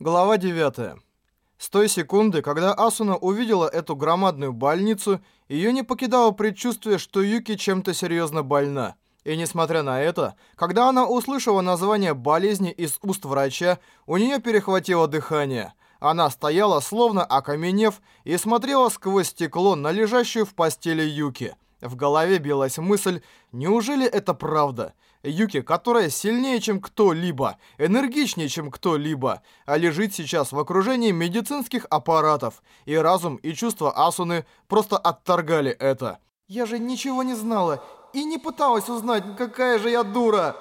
Глава 9. С той секунды, когда Асуна увидела эту громадную больницу, ее не покидало предчувствие, что Юки чем-то серьезно больна. И несмотря на это, когда она услышала название болезни из уст врача, у нее перехватило дыхание. Она стояла, словно окаменев, и смотрела сквозь стекло на лежащую в постели Юки. В голове билась мысль, неужели это правда? Юки, которая сильнее, чем кто-либо, энергичнее, чем кто-либо, а лежит сейчас в окружении медицинских аппаратов, и разум и чувства Асуны просто отторгали это. «Я же ничего не знала и не пыталась узнать, какая же я дура!»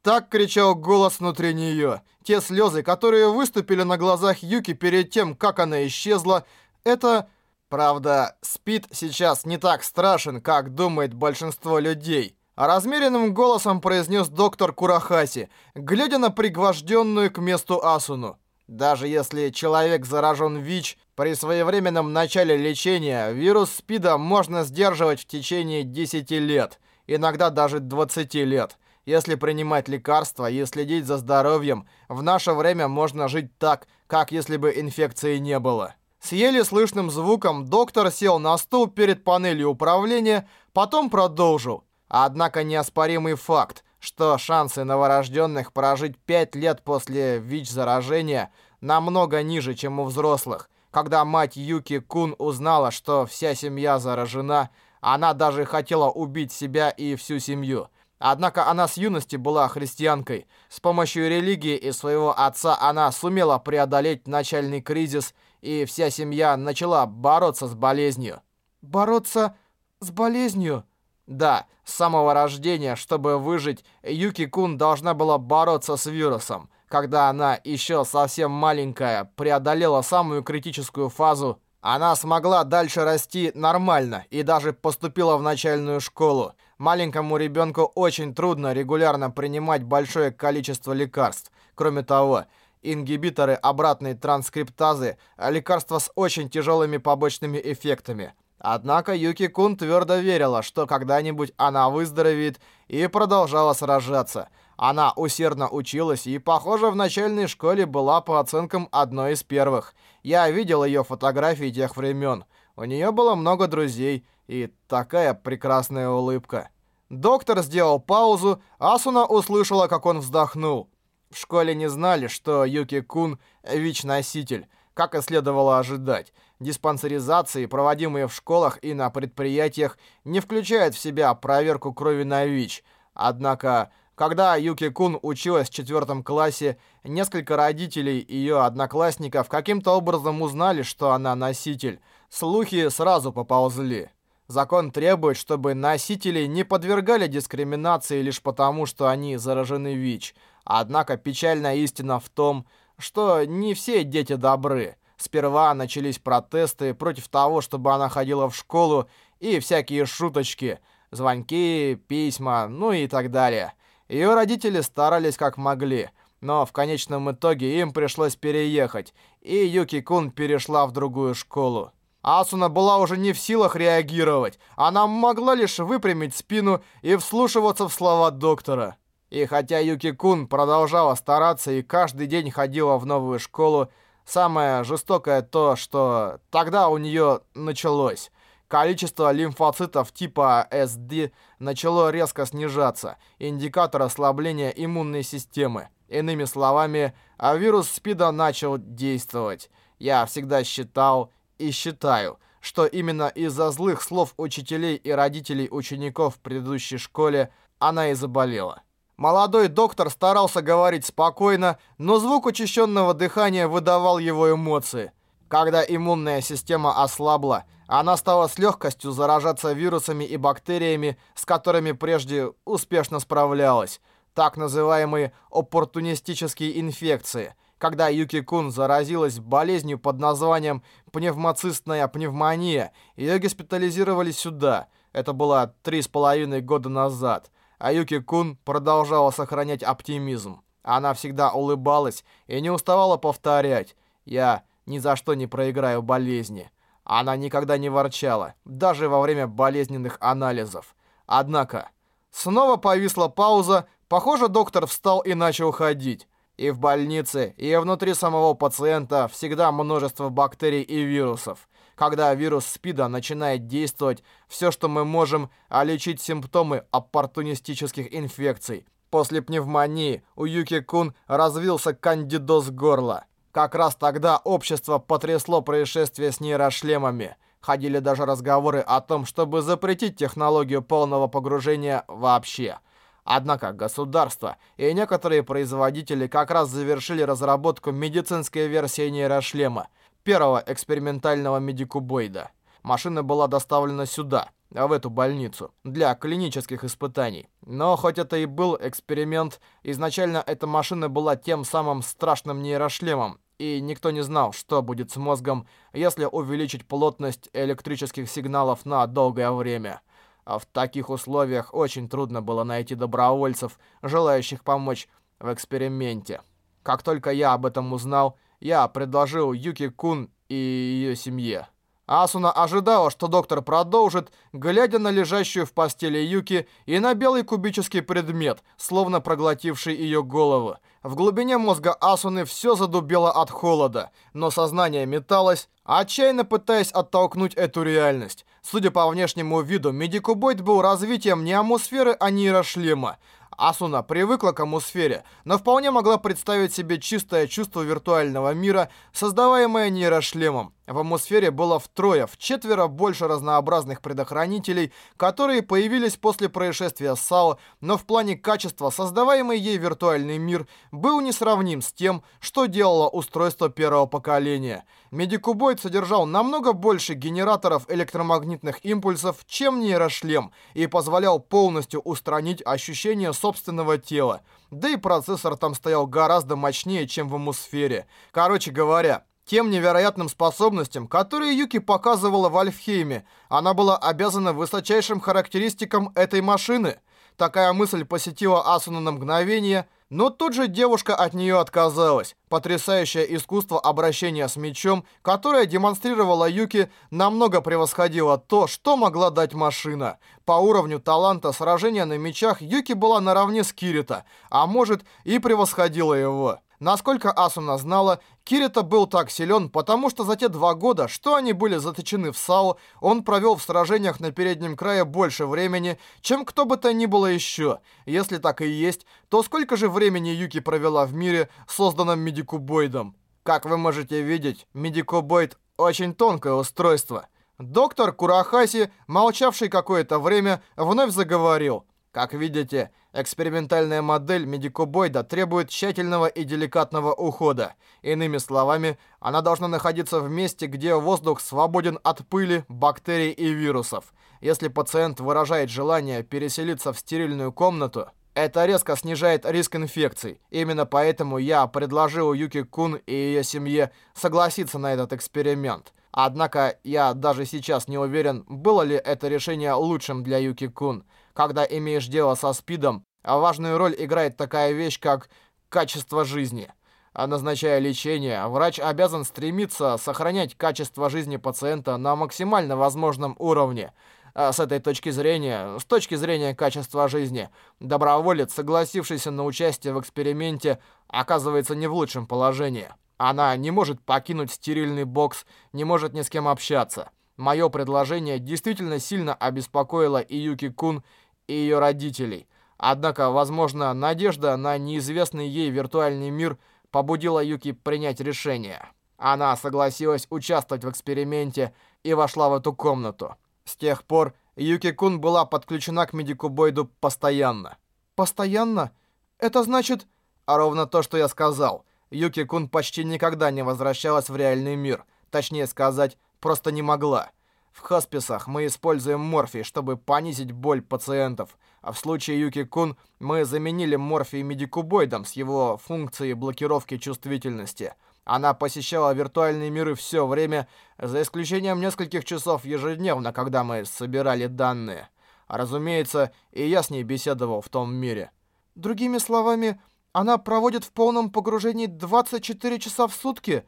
Так кричал голос внутри нее. Те слезы, которые выступили на глазах Юки перед тем, как она исчезла, это... Правда, спид сейчас не так страшен, как думает большинство людей. А размеренным голосом произнес доктор Курахаси, глядя на пригвожденную к месту Асуну. Даже если человек заражен ВИЧ, при своевременном начале лечения вирус СПИДа можно сдерживать в течение 10 лет, иногда даже 20 лет. Если принимать лекарства и следить за здоровьем, в наше время можно жить так, как если бы инфекции не было. С еле слышным звуком доктор сел на стул перед панелью управления, потом продолжил. Однако неоспоримый факт, что шансы новорожденных прожить 5 лет после ВИЧ-заражения намного ниже, чем у взрослых. Когда мать Юки Кун узнала, что вся семья заражена, она даже хотела убить себя и всю семью. Однако она с юности была христианкой. С помощью религии и своего отца она сумела преодолеть начальный кризис, и вся семья начала бороться с болезнью. «Бороться с болезнью?» Да, с самого рождения, чтобы выжить, Юки-кун должна была бороться с вирусом. Когда она еще совсем маленькая преодолела самую критическую фазу, она смогла дальше расти нормально и даже поступила в начальную школу. Маленькому ребенку очень трудно регулярно принимать большое количество лекарств. Кроме того, ингибиторы обратной транскриптазы – лекарства с очень тяжелыми побочными эффектами – Однако Юки-кун твердо верила, что когда-нибудь она выздоровеет и продолжала сражаться. Она усердно училась и, похоже, в начальной школе была по оценкам одной из первых. Я видел ее фотографии тех времен. У нее было много друзей и такая прекрасная улыбка. Доктор сделал паузу, Асуна услышала, как он вздохнул. В школе не знали, что Юки-кун ВИЧ-носитель, как и следовало ожидать. Диспансеризации, проводимые в школах и на предприятиях, не включают в себя проверку крови на ВИЧ. Однако, когда Юки Кун училась в четвертом классе, несколько родителей ее одноклассников каким-то образом узнали, что она носитель. Слухи сразу поползли. Закон требует, чтобы носители не подвергали дискриминации лишь потому, что они заражены ВИЧ. Однако печальная истина в том, что не все дети добры. Сперва начались протесты против того, чтобы она ходила в школу, и всякие шуточки, звонки, письма, ну и так далее. Ее родители старались как могли, но в конечном итоге им пришлось переехать, и Юки-кун перешла в другую школу. Асуна была уже не в силах реагировать. Она могла лишь выпрямить спину и вслушиваться в слова доктора. И хотя Юки-кун продолжала стараться и каждый день ходила в новую школу, Самое жестокое то, что тогда у нее началось. Количество лимфоцитов типа SD начало резко снижаться, индикатор ослабления иммунной системы. Иными словами, а вирус СПИДа начал действовать. Я всегда считал и считаю, что именно из-за злых слов учителей и родителей учеников в предыдущей школе она и заболела. Молодой доктор старался говорить спокойно, но звук учащенного дыхания выдавал его эмоции. Когда иммунная система ослабла, она стала с легкостью заражаться вирусами и бактериями, с которыми прежде успешно справлялась. Так называемые оппортунистические инфекции. Когда Юки-кун заразилась болезнью под названием пневмоцистная пневмония, ее госпитализировали сюда. Это было три с половиной года назад. А Юки-кун продолжала сохранять оптимизм. Она всегда улыбалась и не уставала повторять «Я ни за что не проиграю болезни». Она никогда не ворчала, даже во время болезненных анализов. Однако, снова повисла пауза, похоже, доктор встал и начал ходить. И в больнице, и внутри самого пациента всегда множество бактерий и вирусов. Когда вирус СПИДа начинает действовать, все, что мы можем, а лечить симптомы оппортунистических инфекций. После пневмонии у Юки-кун развился кандидоз горла. Как раз тогда общество потрясло происшествие с нейрошлемами. Ходили даже разговоры о том, чтобы запретить технологию полного погружения вообще. Однако государство и некоторые производители как раз завершили разработку медицинской версии нейрошлема, первого экспериментального медикубоида. Машина была доставлена сюда, в эту больницу, для клинических испытаний. Но хоть это и был эксперимент, изначально эта машина была тем самым страшным нейрошлемом, и никто не знал, что будет с мозгом, если увеличить плотность электрических сигналов на долгое время. А в таких условиях очень трудно было найти добровольцев, желающих помочь в эксперименте. Как только я об этом узнал, я предложил Юки Кун и ее семье. Асуна ожидала, что доктор продолжит, глядя на лежащую в постели Юки и на белый кубический предмет, словно проглотивший ее голову. В глубине мозга Асуны все задубело от холода, но сознание металось, отчаянно пытаясь оттолкнуть эту реальность. Судя по внешнему виду, Медикубойт был развитием не атмосферы, а нейрошлема. Асуна привыкла к атмосфере, но вполне могла представить себе чистое чувство виртуального мира, создаваемое нейрошлемом. В атмосфере было втрое, в четверо больше разнообразных предохранителей, которые появились после происшествия САО, но в плане качества создаваемый ей виртуальный мир был несравним с тем, что делало устройство первого поколения. Медикубойд содержал намного больше генераторов электромагнитных импульсов, чем нейрошлем, и позволял полностью устранить ощущение собственного тела. Да и процессор там стоял гораздо мощнее, чем в атмосфере. Короче говоря, тем невероятным способностям, которые Юки показывала в Альфхейме. Она была обязана высочайшим характеристикам этой машины. Такая мысль посетила Асуну на мгновение, но тут же девушка от нее отказалась. Потрясающее искусство обращения с мечом, которое демонстрировала Юки, намного превосходило то, что могла дать машина. По уровню таланта сражения на мечах Юки была наравне с Кирита, а может и превосходила его. Насколько Асуна знала, Кирита был так силен, потому что за те два года, что они были заточены в САО, он провел в сражениях на переднем крае больше времени, чем кто бы то ни было еще. Если так и есть, то сколько же времени Юки провела в мире, созданном Медикубоидом? Как вы можете видеть, Медикубоид очень тонкое устройство. Доктор Курахаси, молчавший какое-то время, вновь заговорил. Как видите, экспериментальная модель медикобойда требует тщательного и деликатного ухода. Иными словами, она должна находиться в месте, где воздух свободен от пыли, бактерий и вирусов. Если пациент выражает желание переселиться в стерильную комнату, это резко снижает риск инфекций. Именно поэтому я предложил Юки Кун и ее семье согласиться на этот эксперимент. Однако я даже сейчас не уверен, было ли это решение лучшим для Юки Кун. Когда имеешь дело со СПИДом, важную роль играет такая вещь, как качество жизни. А назначая лечение, врач обязан стремиться сохранять качество жизни пациента на максимально возможном уровне. А с этой точки зрения, с точки зрения качества жизни, доброволец, согласившийся на участие в эксперименте, оказывается не в лучшем положении. Она не может покинуть стерильный бокс, не может ни с кем общаться. Мое предложение действительно сильно обеспокоило и Юки Кун, и ее родителей. Однако, возможно, надежда на неизвестный ей виртуальный мир побудила Юки принять решение. Она согласилась участвовать в эксперименте и вошла в эту комнату. С тех пор Юки-кун была подключена к Медикубойду постоянно. «Постоянно? Это значит...» А ровно то, что я сказал. Юки-кун почти никогда не возвращалась в реальный мир. Точнее сказать, просто не могла. В хосписах мы используем морфий, чтобы понизить боль пациентов. А в случае Юки-кун мы заменили морфий медикубоидом с его функцией блокировки чувствительности. Она посещала виртуальные миры все время, за исключением нескольких часов ежедневно, когда мы собирали данные. Разумеется, и я с ней беседовал в том мире. Другими словами, она проводит в полном погружении 24 часа в сутки.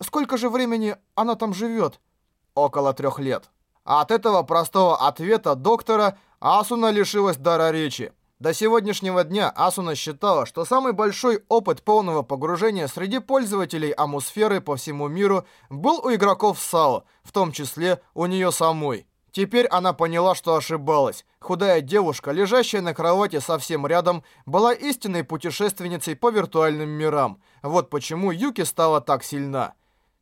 Сколько же времени она там живет? Около трех лет. От этого простого ответа доктора Асуна лишилась дара речи. До сегодняшнего дня Асуна считала, что самый большой опыт полного погружения среди пользователей Амусферы по всему миру был у игроков САО, в том числе у нее самой. Теперь она поняла, что ошибалась. Худая девушка, лежащая на кровати совсем рядом, была истинной путешественницей по виртуальным мирам. Вот почему Юки стала так сильна.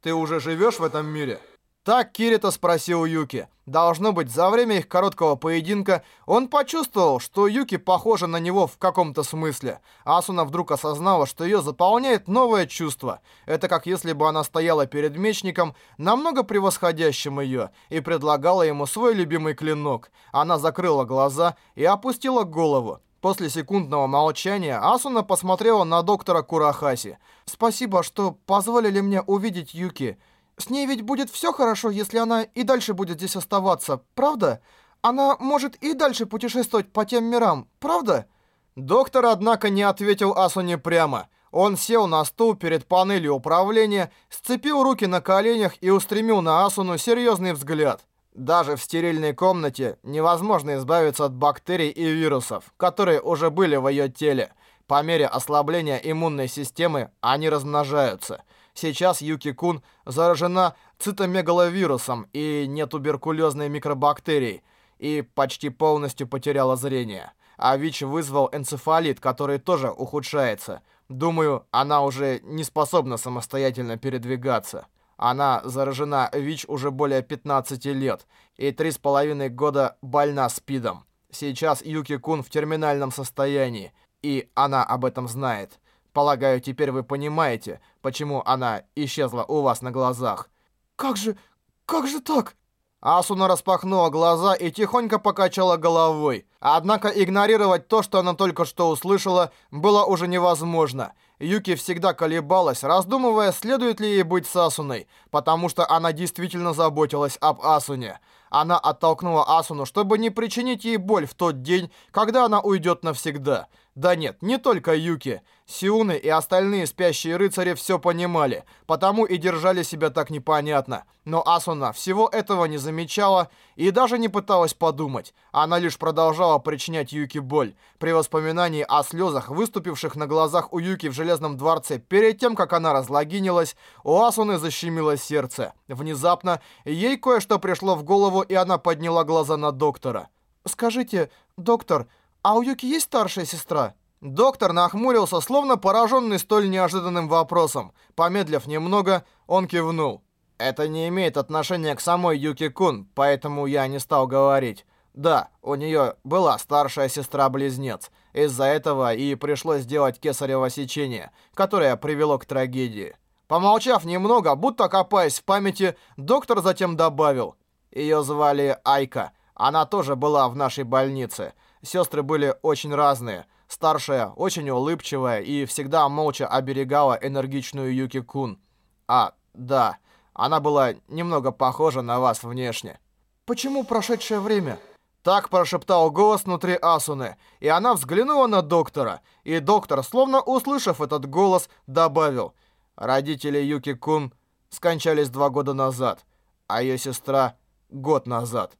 «Ты уже живешь в этом мире?» Так Кирита спросил Юки. Должно быть, за время их короткого поединка он почувствовал, что Юки похожа на него в каком-то смысле. Асуна вдруг осознала, что ее заполняет новое чувство. Это как если бы она стояла перед мечником, намного превосходящим ее, и предлагала ему свой любимый клинок. Она закрыла глаза и опустила голову. После секундного молчания Асуна посмотрела на доктора Курахаси. «Спасибо, что позволили мне увидеть Юки». С ней ведь будет все хорошо, если она и дальше будет здесь оставаться, правда? Она может и дальше путешествовать по тем мирам, правда?» Доктор, однако, не ответил Асуне прямо. Он сел на стул перед панелью управления, сцепил руки на коленях и устремил на Асуну серьезный взгляд. Даже в стерильной комнате невозможно избавиться от бактерий и вирусов, которые уже были в ее теле. По мере ослабления иммунной системы они размножаются – Сейчас Юки-кун заражена цитомегаловирусом и нетуберкулезной микробактерией, и почти полностью потеряла зрение. А ВИЧ вызвал энцефалит, который тоже ухудшается. Думаю, она уже не способна самостоятельно передвигаться. Она заражена ВИЧ уже более 15 лет и три с половиной года больна СПИДом. Сейчас Юки-кун в терминальном состоянии, и она об этом знает. Полагаю, теперь вы понимаете, почему она исчезла у вас на глазах. Как же... как же так? Асуна распахнула глаза и тихонько покачала головой. Однако игнорировать то, что она только что услышала, было уже невозможно. Юки всегда колебалась, раздумывая, следует ли ей быть с Асуной, потому что она действительно заботилась об Асуне. Она оттолкнула Асуну, чтобы не причинить ей боль в тот день, когда она уйдет навсегда. Да нет, не только Юки. Сиуны и остальные спящие рыцари все понимали, потому и держали себя так непонятно. Но Асуна всего этого не замечала и даже не пыталась подумать. Она лишь продолжала причинять Юки боль. При воспоминании о слезах, выступивших на глазах у Юки в Железном дворце перед тем, как она разлогинилась, у Асуны защемило сердце. Внезапно ей кое-что пришло в голову, и она подняла глаза на доктора. «Скажите, доктор, а у Юки есть старшая сестра?» Доктор нахмурился, словно пораженный столь неожиданным вопросом. Помедлив немного, он кивнул. «Это не имеет отношения к самой Юки-кун, поэтому я не стал говорить. Да, у нее была старшая сестра-близнец. Из-за этого и пришлось сделать кесарево сечение, которое привело к трагедии». Помолчав немного, будто копаясь в памяти, доктор затем добавил. Ее звали Айка. Она тоже была в нашей больнице. Сестры были очень разные. Старшая очень улыбчивая и всегда молча оберегала энергичную Юки-кун. А, да, она была немного похожа на вас внешне. «Почему прошедшее время?» Так прошептал голос внутри Асуны, и она взглянула на доктора. И доктор, словно услышав этот голос, добавил. Родители Юки-кун скончались два года назад, а ее сестра — год назад.